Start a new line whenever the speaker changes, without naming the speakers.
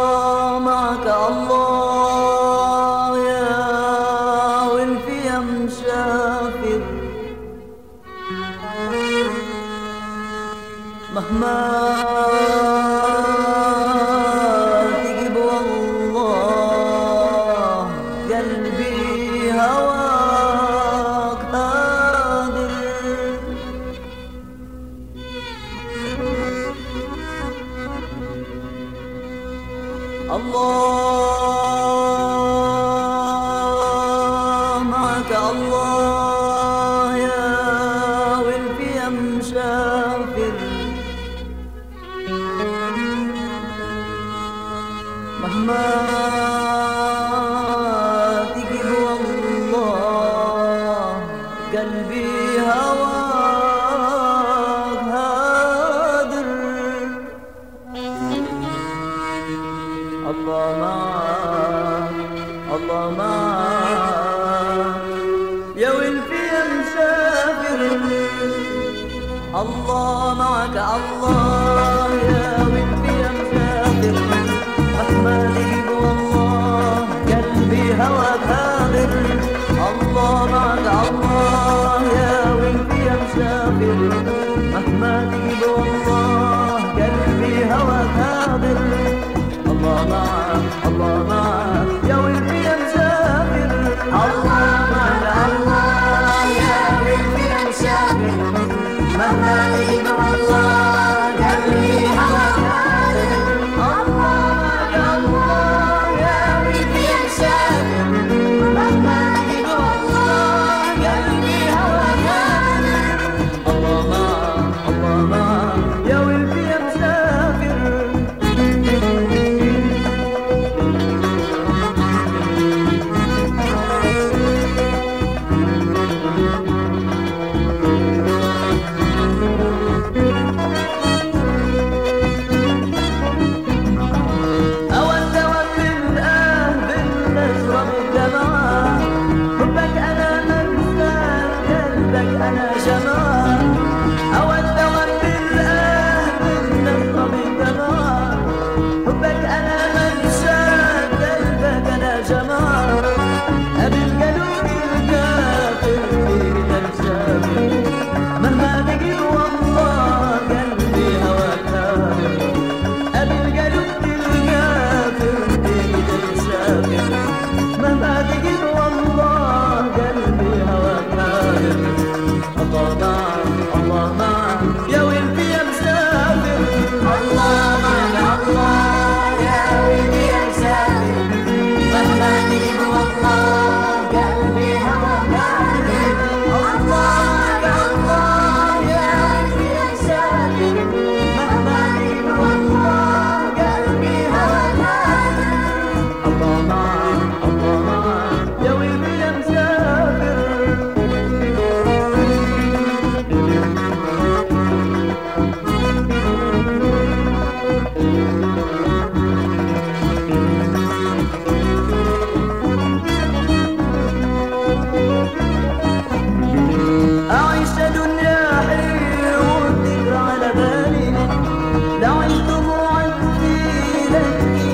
الله معك الله يا والفيم شافر مهما يا الله يا ولدي يا مسافر
مهما الله معك الله. إله إلا
الله. Mehmet Gül stand